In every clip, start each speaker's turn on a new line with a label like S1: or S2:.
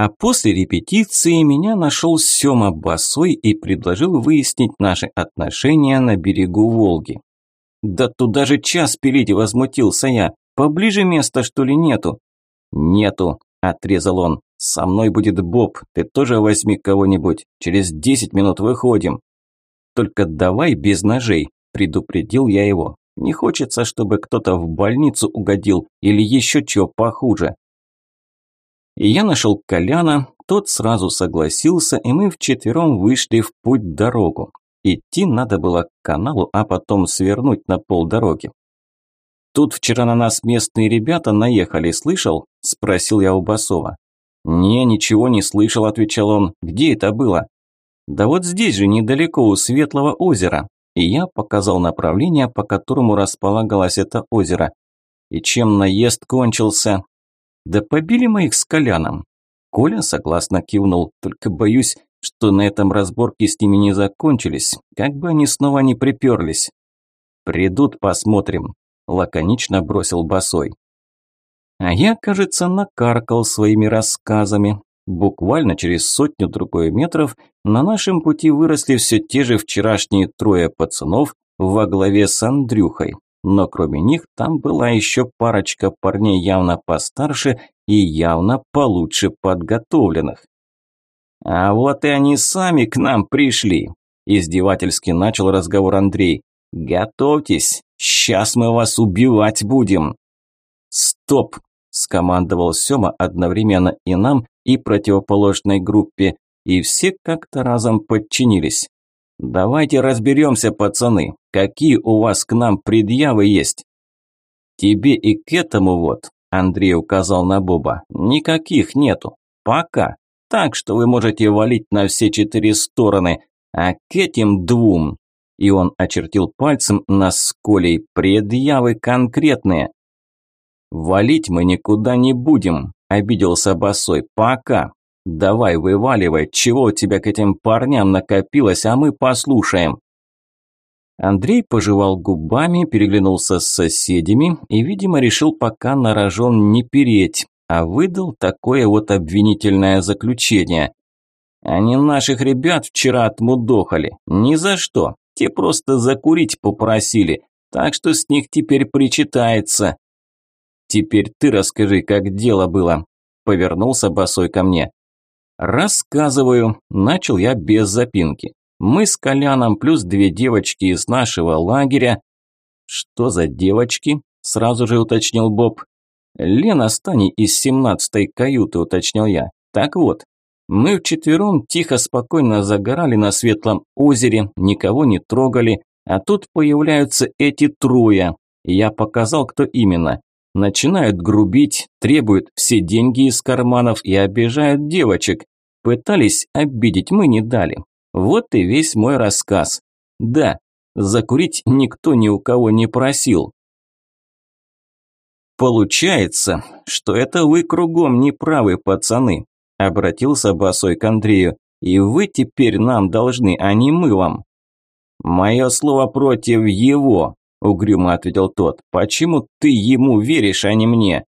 S1: А после репетиции меня нашел Сёма Босой и предложил выяснить наши отношения на берегу Волги. «Да туда же час пилить!» – возмутился я. «Поближе места, что ли, нету?» «Нету», – отрезал он. «Со мной будет Боб, ты тоже возьми кого-нибудь. Через десять минут выходим». «Только давай без ножей», – предупредил я его. «Не хочется, чтобы кто-то в больницу угодил или еще чего похуже». И я нашел Коляна, тот сразу согласился, и мы вчетвером вышли в путь-дорогу. Идти надо было к каналу, а потом свернуть на полдороги. «Тут вчера на нас местные ребята наехали, слышал?» – спросил я у Басова. «Не, ничего не слышал», – отвечал он. «Где это было?» «Да вот здесь же, недалеко у Светлого озера». И я показал направление, по которому располагалось это озеро. И чем наезд кончился? Да побили мы их с Коляном. Коля согласно кивнул, только боюсь, что на этом разборки с ними не закончились, как бы они снова не приперлись. «Придут, посмотрим», – лаконично бросил Босой. А я, кажется, накаркал своими рассказами. Буквально через сотню-другой метров на нашем пути выросли все те же вчерашние трое пацанов во главе с Андрюхой. Но кроме них там была еще парочка парней явно постарше и явно получше подготовленных. «А вот и они сами к нам пришли», – издевательски начал разговор Андрей. «Готовьтесь, сейчас мы вас убивать будем». «Стоп!» – скомандовал Сёма одновременно и нам, и противоположной группе, и все как-то разом подчинились. «Давайте разберемся, пацаны, какие у вас к нам предъявы есть?» «Тебе и к этому вот», – Андрей указал на Боба, – «никаких нету. Пока так что вы можете валить на все четыре стороны, а к этим двум, и он очертил пальцем на сколей, предъявы конкретные. «Валить мы никуда не будем», – обиделся Босой, – «пока. Давай, вываливай, чего у тебя к этим парням накопилось, а мы послушаем». Андрей пожевал губами, переглянулся с соседями и, видимо, решил пока на рожон не переть, а выдал такое вот обвинительное заключение. Они наших ребят вчера отмудохали. Ни за что. Те просто закурить попросили. Так что с них теперь причитается. Теперь ты расскажи, как дело было. Повернулся босой ко мне. Рассказываю. Начал я без запинки. Мы с Коляном плюс две девочки из нашего лагеря. Что за девочки? Сразу же уточнил Боб. «Лена Стани из семнадцатой каюты», – уточнил я. «Так вот, мы вчетвером тихо, спокойно загорали на светлом озере, никого не трогали, а тут появляются эти трое. Я показал, кто именно. Начинают грубить, требуют все деньги из карманов и обижают девочек. Пытались обидеть, мы не дали. Вот и весь мой рассказ. Да, закурить никто ни у кого не просил. «Получается, что это вы кругом неправы, пацаны», – обратился Босой к Андрею. «И вы теперь нам должны, а не мы вам». «Мое слово против его», – угрюмо ответил тот. «Почему ты ему веришь, а не мне?»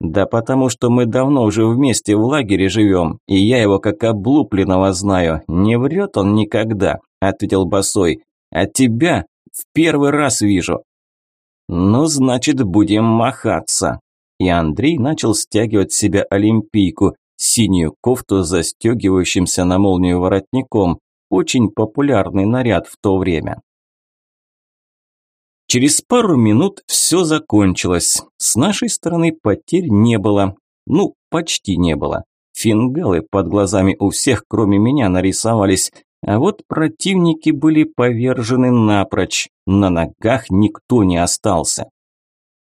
S1: «Да потому что мы давно уже вместе в лагере живем, и я его как облупленного знаю. Не врет он никогда», – ответил Босой. «А тебя в первый раз вижу. «Ну, значит, будем махаться». И Андрей начал стягивать с себя олимпийку, синюю кофту застегивающимся на молнию воротником, очень популярный наряд в то время. Через пару минут все закончилось. С нашей стороны потерь не было. Ну, почти не было. Фингалы под глазами у всех, кроме меня, нарисовались. А вот противники были повержены напрочь, на ногах никто не остался.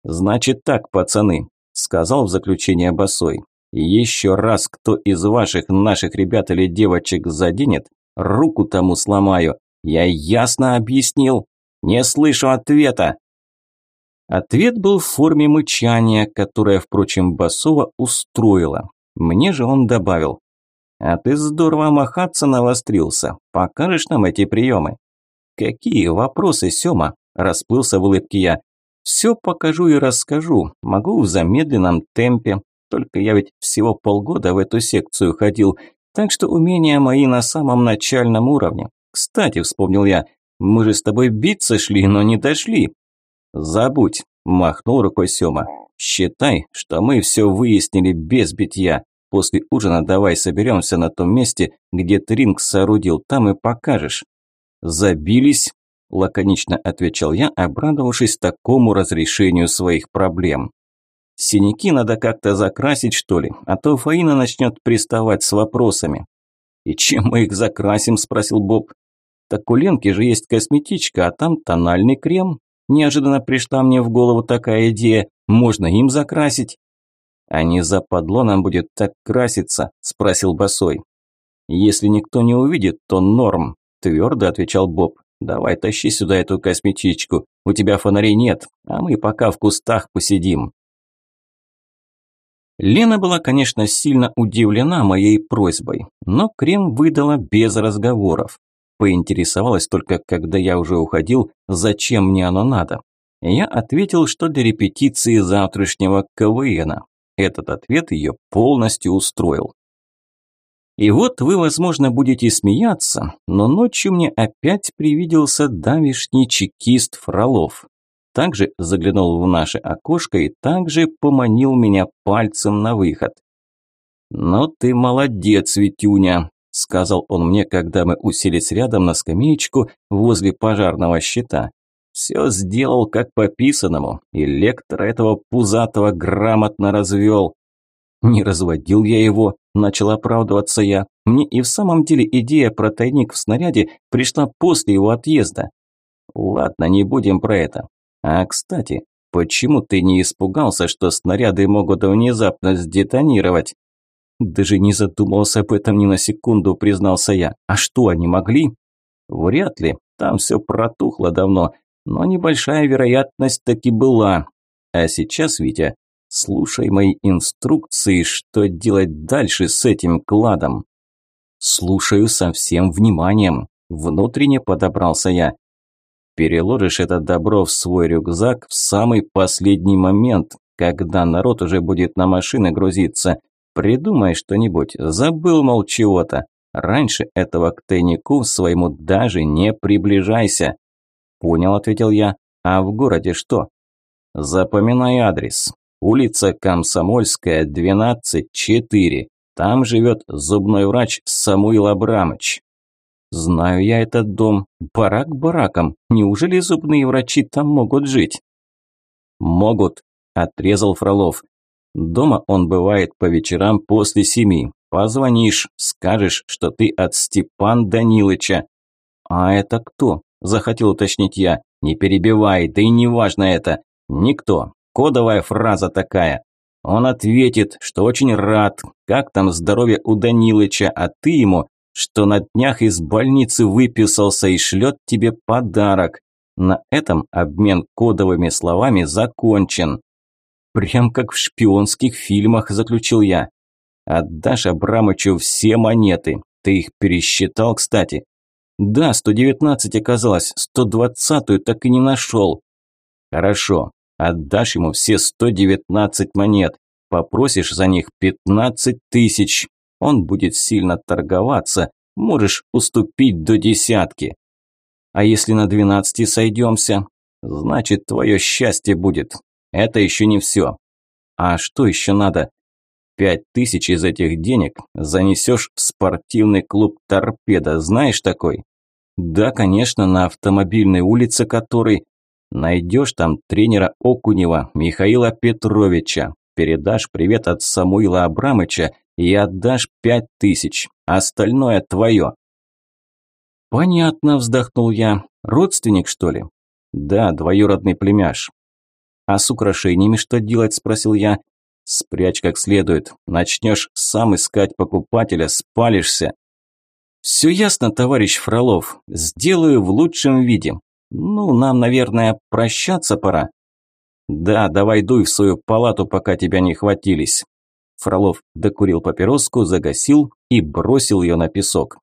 S1: «Значит так, пацаны», – сказал в заключение Босой. «Еще раз кто из ваших наших ребят или девочек заденет, руку тому сломаю. Я ясно объяснил. Не слышу ответа». Ответ был в форме мычания, которое, впрочем, Басова устроило. Мне же он добавил. А ты здорово махаться навострился. Покажешь нам эти приемы?» «Какие вопросы, Сёма?» – расплылся в улыбке я. «Все покажу и расскажу. Могу в замедленном темпе. Только я ведь всего полгода в эту секцию ходил, так что умения мои на самом начальном уровне. Кстати, вспомнил я, мы же с тобой биться шли, но не дошли. Забудь, махнул рукой Сёма. Считай, что мы все выяснили без битья. После ужина давай соберемся на том месте, где ты ринг соорудил, там и покажешь. Забились, лаконично отвечал я, обрадовавшись такому разрешению своих проблем. Синяки надо как-то закрасить, что ли, а то Фаина начнет приставать с вопросами. «И чем мы их закрасим?» – спросил Боб. «Так у Ленки же есть косметичка, а там тональный крем». Неожиданно пришла мне в голову такая идея. Можно им закрасить. «А не западло нам будет так краситься?» – спросил Босой. «Если никто не увидит, то норм», – твердо отвечал Боб. «Давай тащи сюда эту косметичку. У тебя фонарей нет, а мы пока в кустах посидим». Лена была, конечно, сильно удивлена моей просьбой, но крем выдала без разговоров. Поинтересовалась только, когда я уже уходил, зачем мне оно надо. Я ответил, что для репетиции завтрашнего КВНа. Этот ответ ее полностью устроил. И вот вы, возможно, будете смеяться, но ночью мне опять привиделся давишний чекист Фролов. Также заглянул в наше окошко и также поманил меня пальцем на выход. «Ну ты молодец, Витюня», – сказал он мне, когда мы уселись рядом на скамеечку возле пожарного щита. Все сделал как по писанному, и лектора этого пузатого грамотно развел. Не разводил я его, начал оправдываться я. Мне и в самом деле идея про тайник в снаряде пришла после его отъезда. Ладно, не будем про это. А, кстати, почему ты не испугался, что снаряды могут внезапно сдетонировать? Даже не задумался об этом ни на секунду, признался я. А что, они могли? Вряд ли, там все протухло давно но небольшая вероятность таки была. А сейчас, Витя, слушай мои инструкции, что делать дальше с этим кладом. Слушаю со всем вниманием. Внутренне подобрался я. Переложишь это добро в свой рюкзак в самый последний момент, когда народ уже будет на машины грузиться. Придумай что-нибудь, забыл, мол, чего-то. Раньше этого к тайнику своему даже не приближайся. «Понял», – ответил я. «А в городе что?» «Запоминай адрес. Улица Комсомольская, 12-4. Там живет зубной врач Самуил Абрамович». «Знаю я этот дом. Барак бараком. Неужели зубные врачи там могут жить?» «Могут», – отрезал Фролов. «Дома он бывает по вечерам после семи. Позвонишь, скажешь, что ты от Степан Данилыча». «А это кто?» захотел уточнить я. Не перебивай, да и не важно это. Никто. Кодовая фраза такая. Он ответит, что очень рад, как там здоровье у Данилыча, а ты ему, что на днях из больницы выписался и шлет тебе подарок. На этом обмен кодовыми словами закончен. Прям как в шпионских фильмах, заключил я. Отдашь Абрамычу все монеты. Ты их пересчитал, кстати. Да, 119 оказалось, 120-ю так и не нашел. Хорошо, отдашь ему все 119 монет, попросишь за них 15 тысяч. Он будет сильно торговаться, можешь уступить до десятки. А если на 12 сойдемся? Значит, твое счастье будет. Это еще не все. А что еще надо? Пять тысяч из этих денег занесешь в спортивный клуб «Торпеда». Знаешь такой? Да, конечно, на автомобильной улице который. Найдешь там тренера Окунева Михаила Петровича. Передашь привет от Самуила Абрамыча и отдашь пять тысяч. Остальное твое. Понятно, вздохнул я. Родственник, что ли? Да, двоюродный племяш. А с украшениями что делать, спросил я. Спрячь как следует. Начнешь сам искать покупателя, спалишься. «Все ясно, товарищ Фролов. Сделаю в лучшем виде. Ну, нам, наверное, прощаться пора». «Да, давай дуй в свою палату, пока тебя не хватились». Фролов докурил папироску, загасил и бросил ее на песок.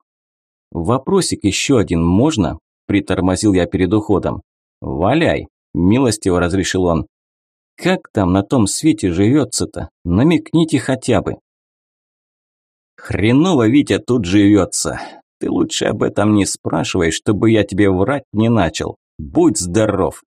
S1: «Вопросик еще один можно?» – притормозил я перед уходом. «Валяй», – милостиво разрешил он. Как там на том свете живется-то? Намекните хотя бы. Хреново, Витя, тут живется. Ты лучше об этом не спрашивай, чтобы я тебе врать не начал. Будь здоров.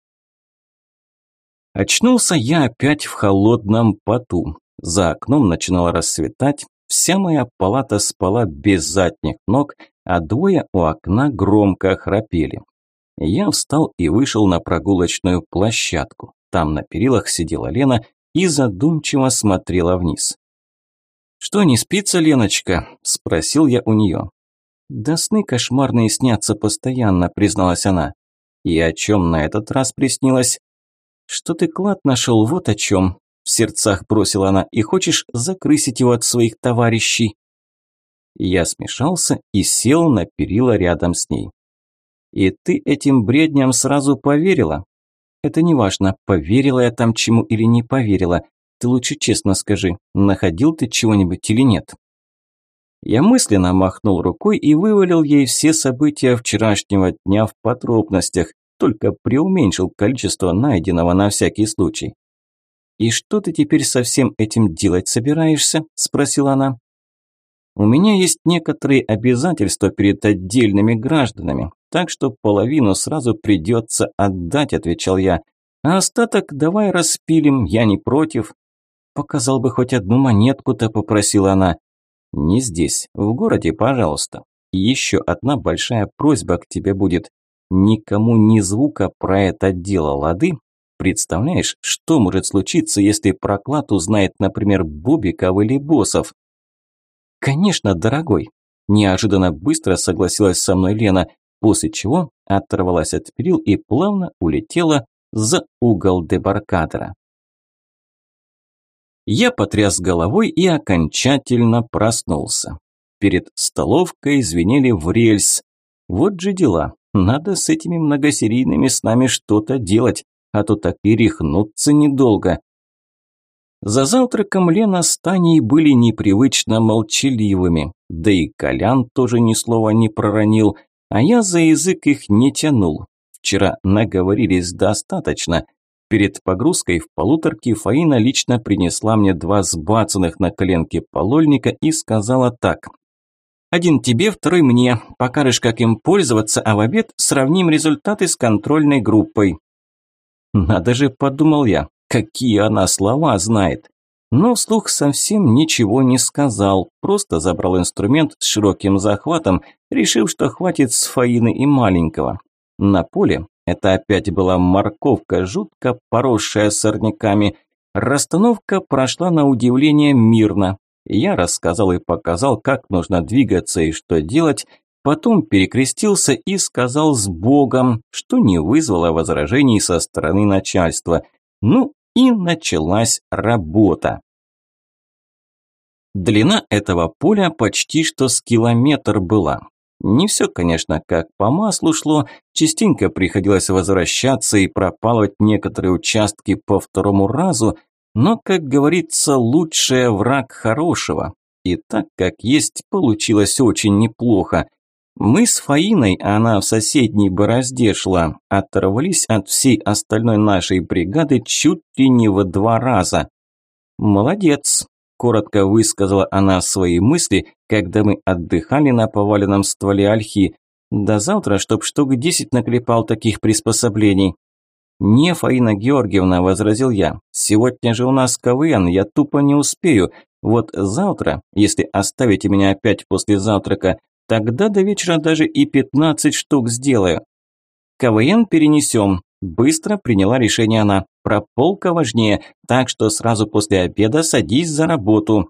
S1: Очнулся я опять в холодном поту. За окном начинало рассветать, вся моя палата спала без задних ног, а двое у окна громко храпели. Я встал и вышел на прогулочную площадку. Там на перилах сидела Лена и задумчиво смотрела вниз. «Что, не спится, Леночка?» – спросил я у нее. «Да сны кошмарные снятся постоянно», – призналась она. «И о чем на этот раз приснилось?» «Что ты клад нашел, вот о чем», – в сердцах бросила она, «и хочешь закрысить его от своих товарищей». Я смешался и сел на перила рядом с ней. «И ты этим бредням сразу поверила?» «Это не важно, поверила я там чему или не поверила. Ты лучше честно скажи, находил ты чего-нибудь или нет?» Я мысленно махнул рукой и вывалил ей все события вчерашнего дня в подробностях, только преуменьшил количество найденного на всякий случай. «И что ты теперь со всем этим делать собираешься?» – спросила она. «У меня есть некоторые обязательства перед отдельными гражданами, так что половину сразу придется отдать», – отвечал я. «А остаток давай распилим, я не против». «Показал бы хоть одну монетку-то», – попросила она. «Не здесь, в городе, пожалуйста. И еще одна большая просьба к тебе будет. Никому ни звука про это дело, лады? Представляешь, что может случиться, если проклад узнает, например, Бубиков или Боссов? Конечно, дорогой. Неожиданно быстро согласилась со мной Лена, после чего оторвалась от перил и плавно улетела за угол дебаркадера. Я потряс головой и окончательно проснулся. Перед столовкой звенели в рельс. Вот же дела. Надо с этими многосерийными с нами что-то делать, а то так и рехнуться недолго. За завтраком Лена с Таней были непривычно молчаливыми, да и Колян тоже ни слова не проронил, а я за язык их не тянул. Вчера наговорились достаточно. Перед погрузкой в полуторке Фаина лично принесла мне два сбацанных на коленке полольника и сказала так – один тебе, второй мне. Покажешь, как им пользоваться, а в обед сравним результаты с контрольной группой». «Надо же», – подумал я, – какие она слова знает. Но вслух совсем ничего не сказал, просто забрал инструмент с широким захватом, решив, что хватит с Фаины и маленького. На поле это опять была морковка, жутко поросшая сорняками. Расстановка прошла на удивление мирно. Я рассказал и показал, как нужно двигаться и что делать, потом перекрестился и сказал с Богом, что не вызвало возражений со стороны начальства. Ну и началась работа. Длина этого поля почти что с километр была. Не все, конечно, как по маслу шло, частенько приходилось возвращаться и пропалывать некоторые участки по второму разу, но, как говорится, лучшее враг хорошего. И так как есть, получилось очень неплохо. Мы с Фаиной, а она в соседней борозде шла, оторвались от всей остальной нашей бригады чуть ли не в два раза. «Молодец», – коротко высказала она свои мысли, когда мы отдыхали на поваленном стволе ольхи. «До завтра, чтоб штук десять наклепал таких приспособлений». «Не, Фаина Георгиевна», – возразил я, – «сегодня же у нас КВН, я тупо не успею. Вот завтра, если оставите меня опять после завтрака, тогда до вечера даже и пятнадцать штук сделаю». «КВН перенесем», – быстро приняла решение она. «Про полка важнее, так что сразу после обеда садись за работу».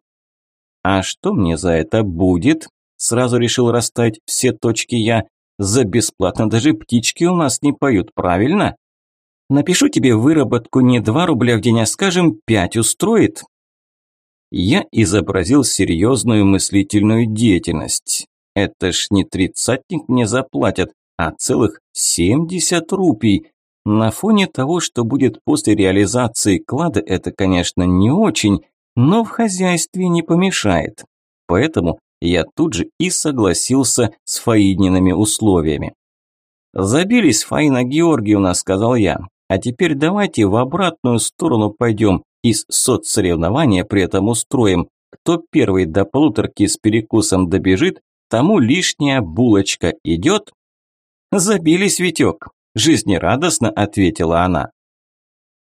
S1: «А что мне за это будет?» – сразу решил расставить все точки я. «За бесплатно даже птички у нас не поют, правильно?» Напишу тебе выработку не 2 рубля в день, а скажем 5 устроит?» Я изобразил серьезную мыслительную деятельность. Это ж не тридцатник мне заплатят, а целых 70 рупий. На фоне того, что будет после реализации клада, это, конечно, не очень, но в хозяйстве не помешает. Поэтому я тут же и согласился с Фаидниными условиями. «Забились, Фаина Георгиевна», – сказал я. А теперь давайте в обратную сторону пойдем и соцсоревнования при этом устроим. Кто первый до полуторки с перекусом добежит, тому лишняя булочка идет?» «Забились, Витек», – жизнерадостно ответила она.